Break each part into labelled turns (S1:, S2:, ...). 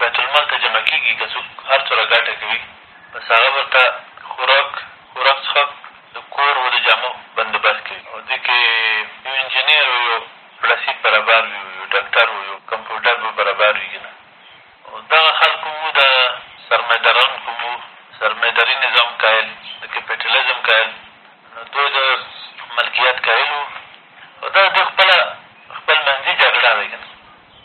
S1: بیت المال ته جمع کېږي که څوک هر څوره ګاټه کوي بس هغه به ورته خوراک خوراک څښاک د کور و د جامو بند بست کوي او دې کې یو انجنیر و یو پړسیب برابر وي او یو ډاکټر و یو کمپوډر به برابر وي که نه او دغه خلک کوم وو دا سرمایه داران کوم وو سرمایه داري نظام قایل د کپیټلزم قایل نو دوی د ملکیت قایل وو او دا د دوی خپله خپل منځي جګړه ده که نه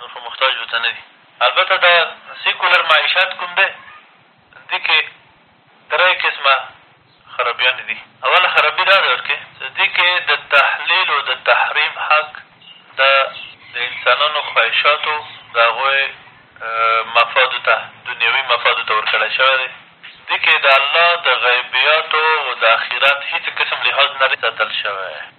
S1: نور خو محتاج ورته نه دي. البته دا سیکولر معیشت کوم دی، دې کښې درې قسمه خرابیانې دي. اوله خرابي دا ده ورکې چې دې کښې د تحلیل او د تحریم حق د د انسانانو خواهشاتو د هغوئ مفادو ته دنیوي مفادو ته ورکړی شوی دی. دې کښې د الله د غیبیاتو او د اخرت هیڅ قسم لحاظ نه دی ساتل شوی.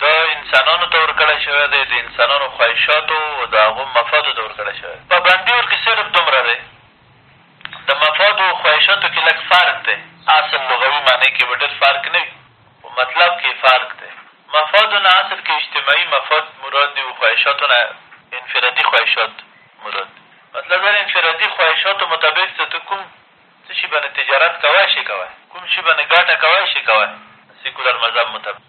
S1: دا انسانانو ته ورکړی شوی دی، د انسانانو خواهشاتو او د هغو مفادو ته ورکړی شوی دی. پابندي ورکې صرف دومره دی، د مفادو او خواهشاتو کې لږ فرق دی، اصل لغوي معنی کې به ډېر فرق نه وي، خو مطلب کې فرق دی. مفادو نه اصل کې اجتماعي مفاد مراد دي او خواهشاتو نه انفرادي خواهشات مراد دي. مطلب دا دی، انفرادي خواهشاتو مطابق څه ته کوم څه شي باندې تجارت کولای شې، کوه، کوم شي باندې ګټه کولای شې، کوه، د سیکولر مذهب مطابق.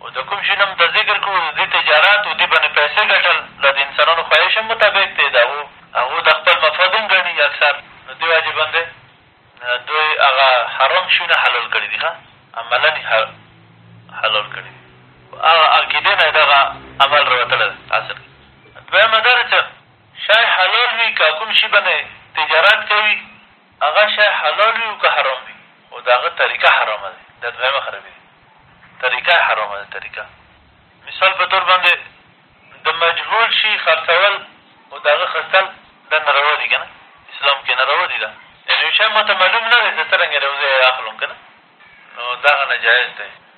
S1: او د کوم شي نوم ته ذکر کړو، د دوی تجارت او دوی باندې پيسې ګټل دا د انسانانو خواهش هم مطابق دی، د هغو هغو دا خپل مفاد هم ګڼي اکثر، نو دې وجې باندې دوی هغه حرام شيونه حلال کړي دي، ښه عملاً يې حلال کړي دي، په هغه عقيدې نه يې دغه عمل راوتلی دی، اصل کښې دويمه دا ده چې شی حلال وي که کوم شي باندې تجارت کوي، هغه شی حلال وي اوکه حرام وي خو د هغه طریقه حرامه ده دا دویمه خرابي ده طریقه یې حرامه ده طریقه مثال په طور باندې د مجهول شي خرڅول او د هغه خستل دا ناروا دي که نه اسلام کښې ناروا دي دا یعنې یو شی ماته معلوم نه دی زه څرنګه یې له یو ځایه اخلم که نه نو دغه ناجایز دی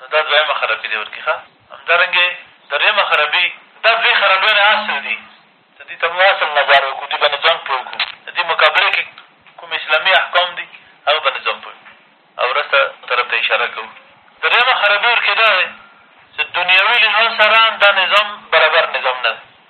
S1: نو دا دویمه خرابي دی ورکي ښه همدارنګه دریمه خرابي دا دوې خرابۍ نه اصل دي ته دي ته موږ اصل نظر وکړو دي باندې جنګ پوه کړو د دي مقابله کښې کوم اسلامي احکام دي هغه باندې ځان پوه کړو او ورسته طرف ته اشاره کوو دریمه خرابي ورکي دا دی چې دنیوي لحاظ سره هم دا نظام برابر نظام نه دی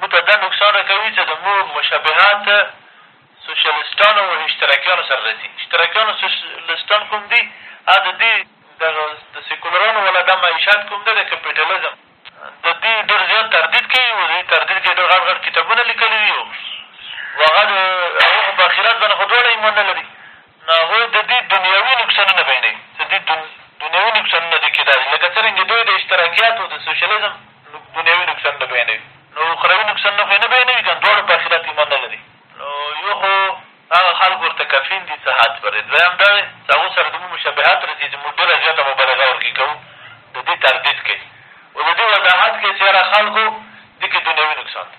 S1: موږ ته دا نقصان را کوي چې زموږ مشبهات سوسیالیستانو او اشتراکیانو سره راځي. اشتراکیان او سوسیالیستان کوم دي؟ هغه د دې دغه د سیکولرانو والا دا معیشت کوم دی د کپیټلزم د دوی ډېر زیات تردید کوي او د دوی تردید کې یې ډېر غټ غټ کتابونه لیکلي دي او هغه د هغوی خو په اخرت باندې خو دواړه ایمان نه لري. نو هغوی د دوی دنیوي نقصانونه بیانوي، د دوی دنیوي نقصانونه د دوی کېدای شي لکه څرنګه چې دوی د اشتراکیاتو د سوسیالیزم دنیوي نقصانونه بیانوي، نو اخروي نقصانونه خو یې نه بیانوي که نه؟ دواړو په اخرت ایمان نه لري. نو یو خو هغه خلک ورته کفین دي څه حد پر دی، دویم دا دی چې هغو سره زموږ مشبهات رسېږي چې موږ ډېره زیاته مبالغه ورکې کوو، د دې تردید کوي او د دې وضاحت کوي چې یاره خلکو دې کې دنیوي نقصان دی.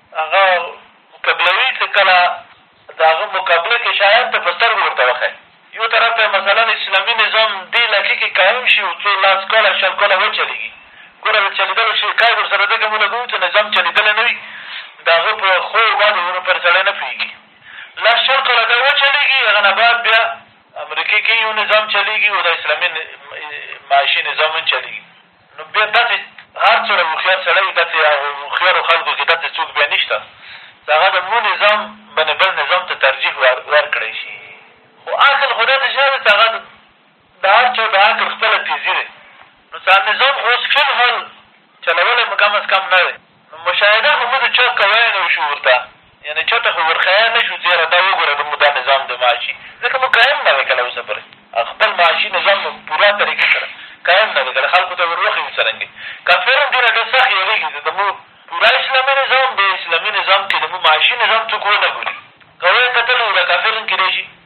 S1: هغه قبلوي که کله د هغه مقابله کښې شيان ته په سترګو ورته وښايي يو طرف ته مثلاً اسلامي نظام دې علاقې کښې قائم شي او څو لس کاله شل کاله وچلېږي ګوره د چلېدلو شي قيد ورسره ځکه مونږ لګوو چې نظام چلېدلی نه وي د هغه په ښو او بدو ورو پر سړی نه پوهېږي لس شل کاله دا وچلېږي هغه نه بعد بيا امريکې کښې يو نظام چلېږي او دا اسلامي معاشي نظام هم چلېږي نو بیا داسې هر څومره هوښیار سړی وي، داسې هغو هوښیارو خلکو کښې داسې څوک بیا نشته چې هغه د مو نظام بنې بل نظام ته ترجیح ورکړی شي خو عقل خو داسې شی دی چې هغه د د هر چا د عقل خپله تېزي دی نو څه نظام خو اوس فی الحال چلولی مو کم از کم نه دی. مشاهده خو موږ چا کوی نه شو ورته یعنې چا ته خو ورښیی نه شو چې یاره دا وګوره د موږ دا نظام دی معاشي ځکه موږ قایم نه دی کړی اوسه پورې خپل معاشي نظام مو پوره طریقې سره قایم نه دی کړی خلکو ته یې ور وښیو څرنګه کافران دې نه ډېر سخت یېرېږي چې د موږ پوره اسلامي نظام دی اسلامي نظام کې د موږ معاشي نظام څوک ونه ګوري که ویې کتل نو دا کافران کېدای شي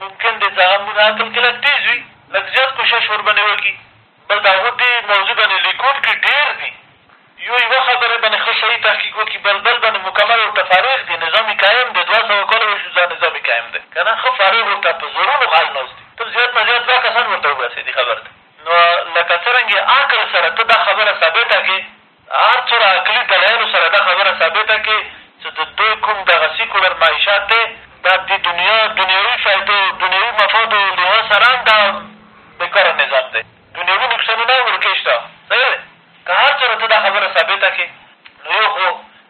S1: ممکن دې ته مو د عقل کلک تېز وي، لږ زیات کوشش ورباندې وکړي، بل د هغو دې موضوع باندې لیکونکي ډېر دي، یو یوه خبرې باندې ښه صحیح تحقیق وکړي، بل بل باندې مکمل ورته فارغ دي، نظام یې قایم دی، دوه سوه کاله وشو دا نظام یې قایم دی، که نه ښه فارغ ورته په زرونو کال ناست دي، تل زیات نه زیات دوه کسان ورته وبسي دې خبرې ته، نو لکه څرنګه یې عقل سره ته دا خبره ثابته کړې، هر څو له عقلي دلایلو سره دا خبره ثابته کړې چې د دوی کوم دغه سیکولر معیشت دی، دا د دنیا دنیوي فایدو او دنیوي مفادو لحاظ سره هم دا بې کاره نظام دی، دنیوي نقصانونه هم ورکې شته. صحیح دی؟ که هر څومره ته دا خبره ثابته کړې، نو یو خو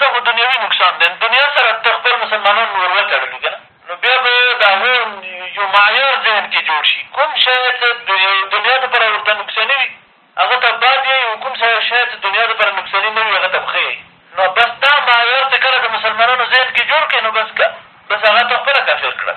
S1: دغو دنیوي نقصان دی، دنیا سره ته خپل مسلمانان نور وتړلي که نه نو بیا به د هغو یو معیار ذهن کښې جوړ شي، کوم شی څه دنیا دپاره ورته نقصاني وي هغه ته بد یئ او کوم شی څه دنیا دپاره نقصاني نه وي هغه ته به ښه یئ نو بس دا معیار چې کله د مسلمانانو ذهن کښې جوړ کړې نو بس که بس هغه تا خپله کافر کړل.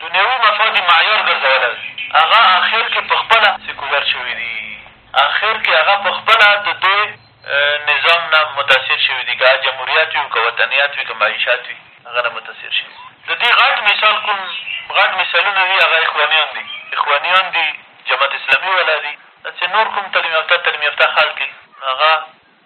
S1: دنیوي مفاد یې معیار ګرځولی دی، هغه اخر کې په خپله سیکولر شوي دي، اخر کې هغه په خپله د دې نظام نه متاثر شوي دي، که جمهوریت وي او که وطنیت وي، که معیشت وي، هغه نه متاثر شوي دي. د دې غټ مثال کوم غټ مثالونه دي، هغه اخوانیان دي، اخوانیان دي، جماعت اسلامي والا دي، داسې نور کوم تعلیم یافته تعلیم یافته خلک دي، نو هغه.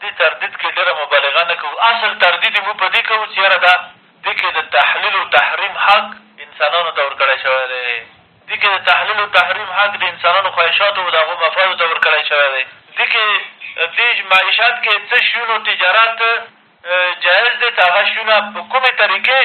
S1: دې تردید کښې ډېره مبالغه نه کوو، اصل تردید موږ په دې کوو چې یاره دا دې کښې د تحلیل و تحریم حق انسانانو ته ورکړی شوی دی، دې کښې د تحلیل و تحریم حق د انسانانو خواهشاتو او د هغو مفادو ته ورکړی شوی دی، دې کښې دې معیشت کښې څه شیونو تجارت جائز دی، څه هغه شیونه په کومې طریقې.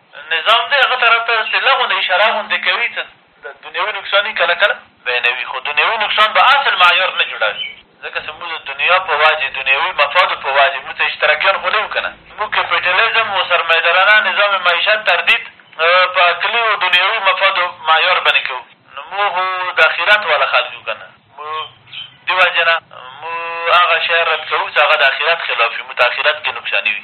S1: نظام دی هغه طرف ته چې لغو نه اشاره غوندې کوي څه دنیوي نقصان یې کله کله بیانوي خو دنیوي نقصان به اصل معیار نه جوړوي ځکه څه موږ د دنیا په وجې دنیوي مفادو په وجې موږ څه اشتراکیان خو نه یو که نه موږ کپیټلېزم و سرمایدرانه نظام معیشت تردید په عقلي و دنیوي مفادو معیار بنې کوو نو موږ خو د اخیرت واله خلق یو که نه موږ دې وجې نه موږ هغه شی رد کوو څه هغه د اخیرت خلاف وي موږ ته اخیرت کې نقصانوي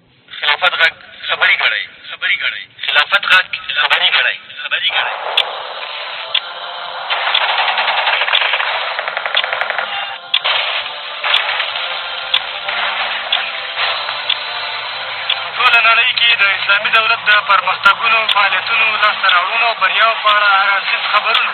S2: خلافت غږ خبري ګړی خبري ګړی خلافت غږ خبري ګړی خبري ګړی
S3: ټوله نړۍ کې د اسلامي دولت د پرمختګونو، فعالیتونو، لاسته راوړنو او بریاوو په اړه هر اړخیز خبرونه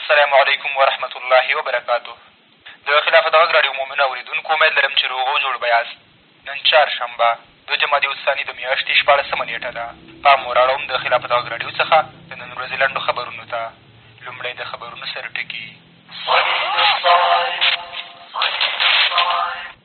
S2: السلام علیکم ورحمة الله وبرکاته د خلافت غږ راډیو مومنو اورېدونکو! امید لرم چې روغ او جوړ به یاست. نن چهارشنبه د جمادی الثاني د میاشتې شپاړسمه نېټه ده. پام مو رااړوم د خلافت غږ راډیو څخه د نن ورځې لنډو خبرونو ته. لومړی د خبرونو سرټکي.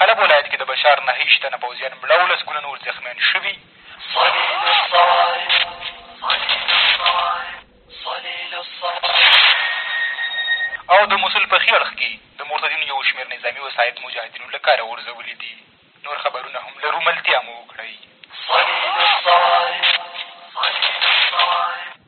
S2: حلب ولایت کې د بشار نههیش تنه پوځیان مړه او لس ګونه نور زخمیان شوي. او د موصل په ښي اړخ کې د مرتدینو یو شمېر نظامي وسایط مجاهدینو له کاره غورځولي دي. نور خبرونه هم لرو، ملتیا مو وکړئ.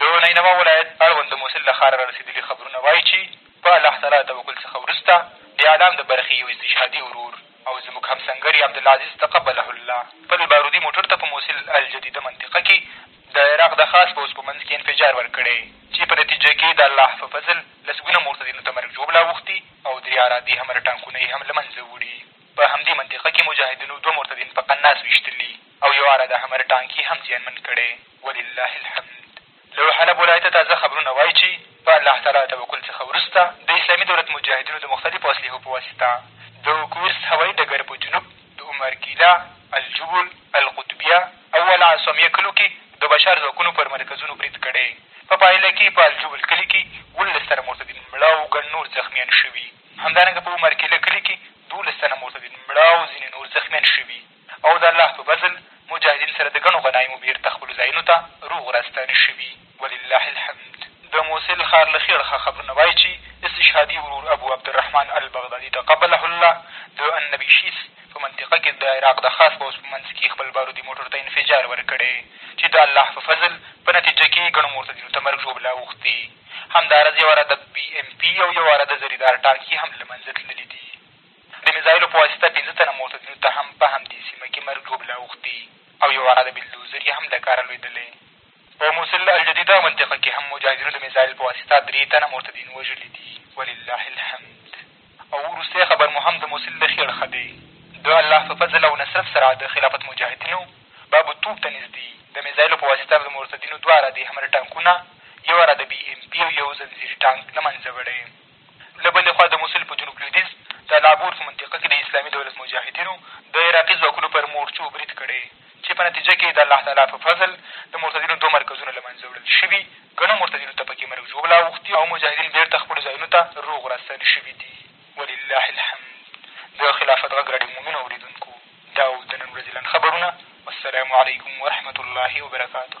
S2: د نینوا ولایت اړوند د موصل له ښاره رارسېدلي خبرونه وایي چې په الله تعالی له توکل څخه وروسته د اعلام د برخې یو استشهادي ورور او زموږ همسنګري عبدالعزیز تقبله الله خپل بارودي موټر ته په موصل الجدیده منطقه کې د عراق د خاص پوځ په منځ کې انفجار ورکړی چې په نتیجه کې د الله په فضل لسګونه مرتدینو ته مرګ ژوبله اوښتې او درې عرادې همر ټانکونه یې هم له منځه وړي. په همدې منطقه کې مجاهدینو دوه مرتدین په قناص ویشتلي او یو عره د حمر ټانک یې هم زیانمن کړی ولله الحمد. له حلب ولایته تازه خبرونه وایي چې په الله تعالی له توکل څخه وروسته د اسلامي دولت مجاهدینو د مختلفو اسلحو په واسطه د اوکویرس هوایي ډګر په جنوب د عمر ګیله، الجبل، القطبیه او العاصمیه کلو کې د بشار ځواکونو پر مرکزونو برید کړی. په پایله کې په الجبل کلي کې اوولس تنه مرتدین مړه او ګڼ نور زخمیان شوي. همدارنګه په عمر کې له کلي کې دوولس تنه مرتدین مړه او ځینې نور زخمیان شوي او د الله په فضل مجاهدین سره د ګڼو غنایمو بېرته خپلو ځایونو ته روغ راستانه شوي ولله الحمد. د موصل ښار له ښي اړخه خبرونه وایي چې استشهادي ورور ابو عبدالرحمن البغدادي تقبله الله د النبي شیث په منطقه کې د عراق د خاص پوځ په منځ کې خپل بارودي موټر ته انفجار ورکړی چې د الله په فضل په نتیجه کې یې ګڼو مرتدینو ته مرګ ژوبله اوښتې همداراز یوه واره د بي اېم پي او یوه واره د زریدار ټانک یې هم له منځه تللي دي. د میزایلو په واسطه پېنځه تنه معتدینو ته هم په همدې سیمه کې مرګ ژوبله اوښتې او یوه واره د بلدوزر یې هم له کاره لوېدلی. په موصل الجدیده منطقه کې هم مجاهدینو د میزایل په واسطه درې تنه معتدین وژلي دي، ولله الحمد. او وروستی خبر مو هم د موصل له ښي اړخه دی. د الله په فضل او نصرت سره د خلافت مجاهدینو باب الطوب ته نزدې د میزایلو په واسطه د مرتدینو دوه عراده حمله ټانکونه، یو عراده بي ایم پي او یو ځنځیري ټانک له منځه وړی.
S4: له بلې خوا د موصل په جنوب لویدیځ د العبور په منطقه کې د اسلامي دولت مجاهدینو د عراقي ځواکونو پر مورچو برید کړی. چې په نتیجه کې د الله تعالی په فضل د مرتدینو دوه مرکزونه له منځه وړل شوي، ګڼو مرتدینو ته په کې مرګ ژوبله اوښتې او مجاهدین بېرته خپلو ځایونو ته روغ راستانه شوي دي. ولله الحمد د خلافت غږ راډیو مومنو اورېدونکو دا وو د نن ورځې لنډ خبرونه والسلام علیکم ورحمة الله وبرکاته.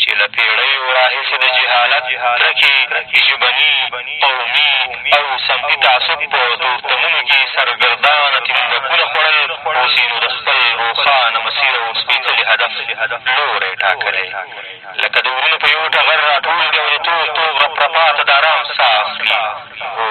S5: چې
S6: له پېړیو راهیسې د جهالت، کرکې، ژبني، قومي او سمتي تعصب په تورتمونو کې سرګردانه تیندکونه خوړل، اوس یې نو د خپل روښانه مسیر او سپېڅلي هدف لوری ټاکلی، لکه د ورونو په یو ټغر راټولږي او د تور توغ رپرپا ته د ارام ساه اخلي. هو!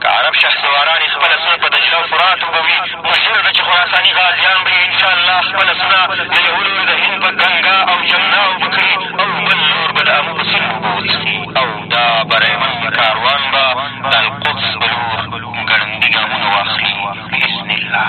S7: که عرب شهسواران یې خپله سونه په دجله او فرات اوبه وي، نو ژره ده چې خراساني غازیان به یې ان شاء الله خپله سونه له یوه لوري د هند په ګنګا او جمنا اوبه کړي او بل لور به د امو په سیند اوبه وڅښي او دا بری مند کاروان به د القدس په لور ګړندي ګامونه واخلي بإذن الله.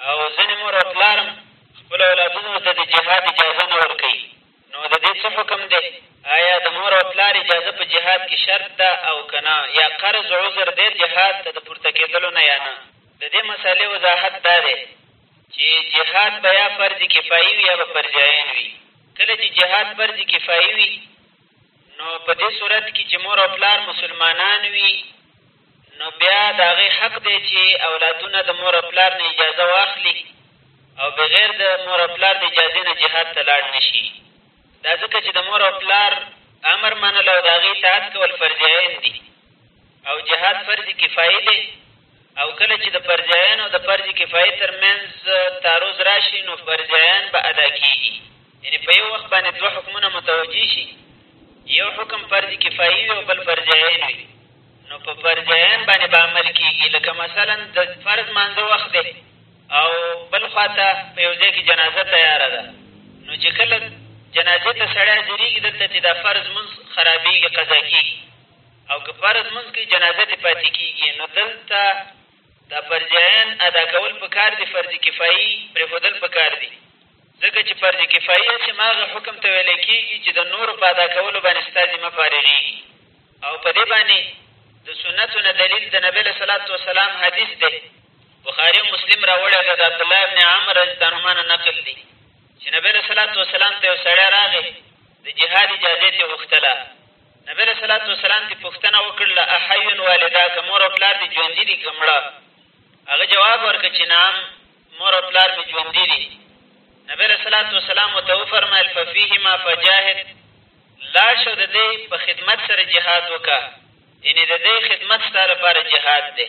S8: او ځینې مور او پلار هم خپلو اولادونو ته د جهاد اجازه نه ورکوي، نو د دې څه حکم دی؟ ایا د مور او پلار اجازه په جهاد کې شرط ده او که نه؟ یا قرض عذر دی جهاد ته د پورته کېدلو نه یا نه؟ د دې مسئلې وضاحت دا دی چې جهاد به یا فرض کفایي وي یا به فرض عین وي. کله چې جهاد فرض کفایي وي، نو په دې صورت کې چې مور او پلار مسلمانان وي، نو بیا د هغې حق دی چې اولادونه د مور او پلار نه اجازه واخلي او بغیر د مور او پلار د اجازې نه جهاد ته لاړ نه شي، دا ځکه چې د مور او پلار امر منل او د هغې اطاعت کول فرض عین دي او جهاد فرض کفایي دی او کله چې د فرض عین او د فرض کفایي تر منځ تعرض راشي نو فرض عین به ادا کېږي، یعنې په یو وخت باندې دوه حکمونه متوجه شي، یو حکم فرض کفایي وي او بل فرض عین وي. نو په فرض عین باندې به عمل کېږي لکه مثلا د فرض مانځه وخت دی او بل خوا ته په یو ځای کې جنازه تیاره ده نو چې کله جنازې ته سړی حاضرېږي دلته چې دا فرض مونځ خرابېږي قضا کېږي او که فرض مونځ کوي جنازه ترې پاتې کېږي نو دلته دا فرض عین ادا کول په کار دي فرض کفایي پرېښودل په کار دي ځکه چې فرض کفايي هماغه حکم ته ويلی کېږي چې د نورو په ادا کولو باندې ستا ذمه فارغېږي او په دې باندې د سنتو نه دلیل د نبي علیه صلات وسلام حدیث دی بخاري او مسلم راوړی هغه د عبدالله ابن عمر رضیاللهما نه نقل دی چې نبي علیه صلات وسلام ته یو سړی راغی د جهاد اجازې ترې غوښتله نبي علیه صلات وسلام ترې پوښتنه وکړله احیون والداک مور او پلار دې ژوندي دي که مړه هغه جواب ورکړه چې نعم مور او پلار مې ژوندي دي. نبي علیه الصلوة والسلام ورته وفرمایل، ففیهما فجاهد، لاړ شه او د دوی په خدمت سره جهاد وکړه، یعنې د دوی خدمت ستا لپاره جهاد دی.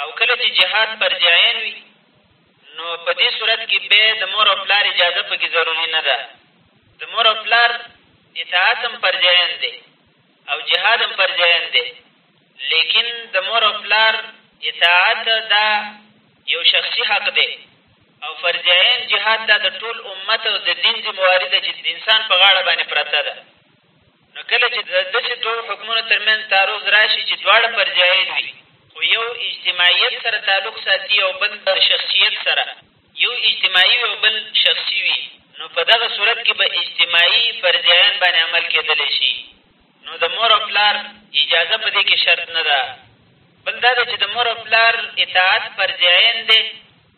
S8: او کله چې جهاد فرض عین وي، نو په دې صورت کې بیا د مور او پلار اجازه په کې ضروري نه ده. د مور او پلار اطاعت هم فرض عین دی او جهاد هم فرض عین دی. لېکن د مور او پلار اطاعت دا یو شخصي حق دی او فرض عین جهاد دا د ټول امت او د دین ذمواري ده چې د انسان په غاړه باندې پرته ده. نو کله چې د داسې دوو حکمونو تر منځ تعارض راشي چې دواړه فرض عین وي خو یو اجتماعیت سره تعلق ساتي او بل د شخصیت سره، یو اجتماعي وي او بل شخصي وي، نو په دغه صورت کې به اجتماعي فرض عین باندې عمل کېدلی شي. نو د مور او پلار اجازه په دې کې شرط نه ده بل دا دی چې د مور او پلار اطاعت فرض عین دی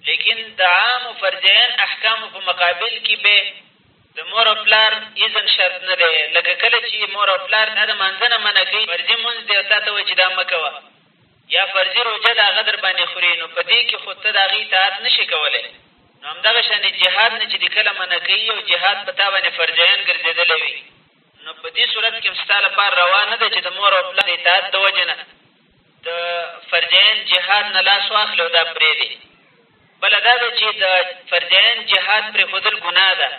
S8: لیکن د عامو فرض عین احکامو په مقابل کې به د مور او پلار اذن شرط نه دی لکه کله چې مور او پلار تا د مانځه نه منع کوي فرضي مونځ دی او تا ته وایي چې دا مه کوه یا فرضي روژه د هغه در باندې خوري نو په دې کې خو ته د هغې اطاعت نه شي کولی نو همدغه شانې جهاد نه چې د کله منع کوي او جهاد په تا باندې فرض عین ګرځېدلی وي نو په دې صورت کې هم ستا لپاره روا نه ده چې د مور او پلار د اطاعت د وجې نه د فرض عین جهاد نه لاس واخلې او دا پرېږدې. بله دا ده چې د فرض عین جهاد پرېښودل ګناه ده،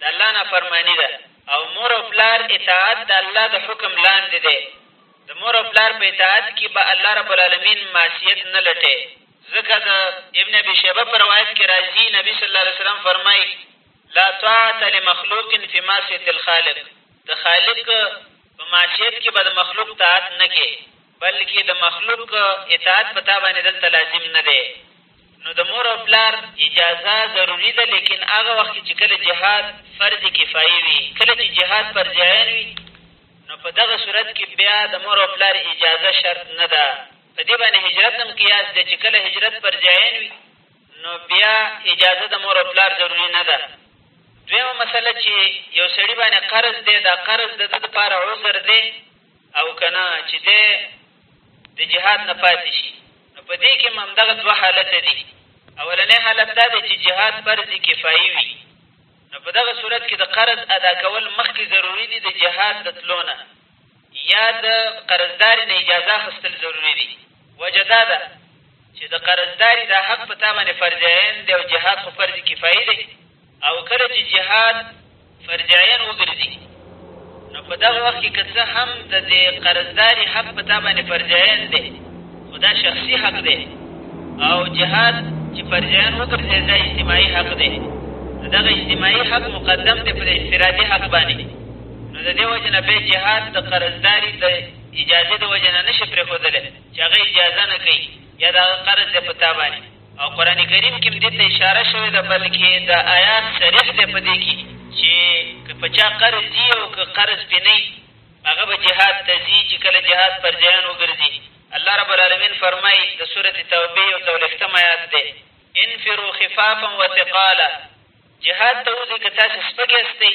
S8: د الله نافرماني ده او مور او پلار اطاعت د الله د حکم لاندې دی د مور او پلار په اطاعت کې به الله رب العالمین معصیت نه لټوي ځکه د ابن ابي شیبه په روایت کې راځي نبي صلی الله علیه وسلم فرمایي لا طاعة لمخلوق فی معصیة الخالق د خالق په معصیت کې به د مخلوق طاعت نه کې بلکې د مخلوق اطاعت په تا باندې دلته لازم نه دی نو د مور او پلار اجازه ضروري ده لیکن هغه وخت کې چې کله جهاد فرض کفایي وي کله چې جهاد فرض عین وي نو په دغه صورت کې بیا د مور او پلار اجازه شرط نه ده په دې باندې هجرت هم قیاس دی چې کله هجرت فرض عین وي نو بیا اجازه د مور او پلار ضروري نه ده. دویمه مسله چې یو سړي باندې قرض دی، دا قرض د ده دپاره عذر دی او که نه چې دی د جهاد نه پاتې شي، نو په دې کښې هم همدغه دوه حالته دي، اولنی حالت دا دی چې جهاد فرض کفايي وي، نو په دغه صورت کښې د قرض ادا کول مخکې ضروري دي د جهاد د تلو نه. یا د قرضداري نه اجازه اخیستل ضروري دي، وجه دا ده چې د قرضداري دا حق په تا باندې فرض عین دی او جهاد خو فرض کفایي دی او کله چې جهاد فرض عین وګرځي نو په دغه وخت کې که څه هم د دې قرضداري حق په تا باندې فرض عین دی خو دا شخصي حق دی او جهاد چې فرض عین وګرځي دا اجتماعي حق دی دغه اجتماعي حق مقدم دی پر انفرادي حق باندې نو د دې وجې نه بیا جهاد د قرضداري د اجازې د وجې نه نه شي پرېښودلی چې هغه اجازه نه کوي یا د هغه قرض دی په تا باندې او قرآن کریم کې هم دې ته اشاره شوې ده بلکې دا آیات صریح دی په دې کې چې که په چا قرض ځي او که قرض پې نه هغه به جهاد ته ځي چې کله جهاد پر جیان وګرځي الله رب العالمین فرمایي د سورت توبې او دولښتم آیات دی انفرو خفافا وثقالا جهاد ته وځئ که تاسې سپږ یاستئ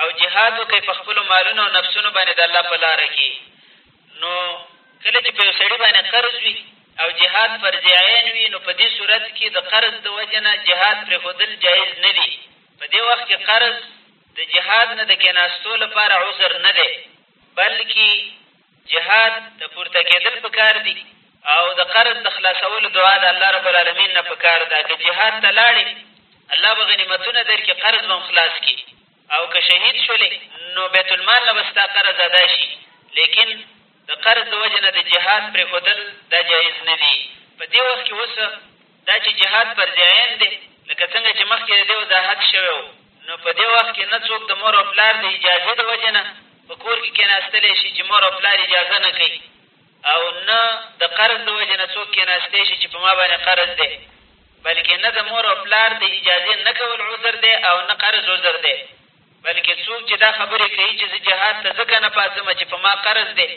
S8: او جهاد وکړئ په خپلو مالونو او نفسونو باندې د الله په لاره کې نو کله چې په یو سړي باندې قرض وي او جهاد فرض عین وي نو په دې صورت کې د قرض د وجې نه جهاد پرېښودل جایز نه دي په دې وخت کې قرض د جهاد نه د کېناستو لپاره عذر نه دی بلکې جهاد ته پورته کېدل په کار دي او د قرض د خلاصولو دعا د الله رب العالمین نه په کار ده که جهاد ته لاړې الله به غنیمتونه درکړي قرض به هم خلاص کړي او که شهید شولې نو بیت المال نه به ستا قرض ادا شي لیکن د قرض د وجې نه د جهاد پرېښودل دا جایز نه دي په دې وخت کې اوس دا چې جهاد فرض عین دی لکه څنګه چې مخکې د دې وضاحت شوی و نو په دې وخت کې نه څوک د مور او پلار د اجازې د وجې نه په کور کې کېناستلی شي چې مور او پلار اجازه نه کوي او نه د قرض د وجې نه څوک کېناستی شي چې په ما باندې قرض دی بلکې نه د مور او پلار د اجازې نه کول عذر دی او نه قرض عذر دی بلکې څوک چې دا خبرې کوي چې زه جهاد ته ځکه نه پاڅم چې په ما قرض دی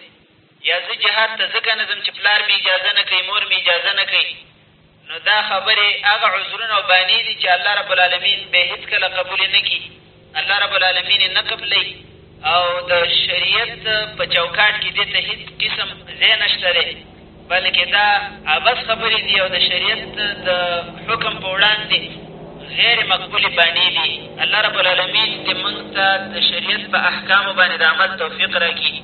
S8: یا زه جهاد ته ځکه نه ځم چې پلار مې اجازه نه کوي، مور مې اجازه نه کوي، نو دا خبرې هغه عذرونه او بانې دي چې الله رب العالمین به یې هېڅکله قبولې نه کړي، الله رب العالمین یې نه قبلوي او د شریعت په چوکاټ کې دې ته هېڅ قسم ځای نه شته دی، بلکې دا عبث خبرې دي او د شریعت د حکم په وړاندې غیر مقبولې بانې دي. الله رب العالمین دې موږ ته د شریعت په احکامو باندې د عمل توفیق
S5: راکړي.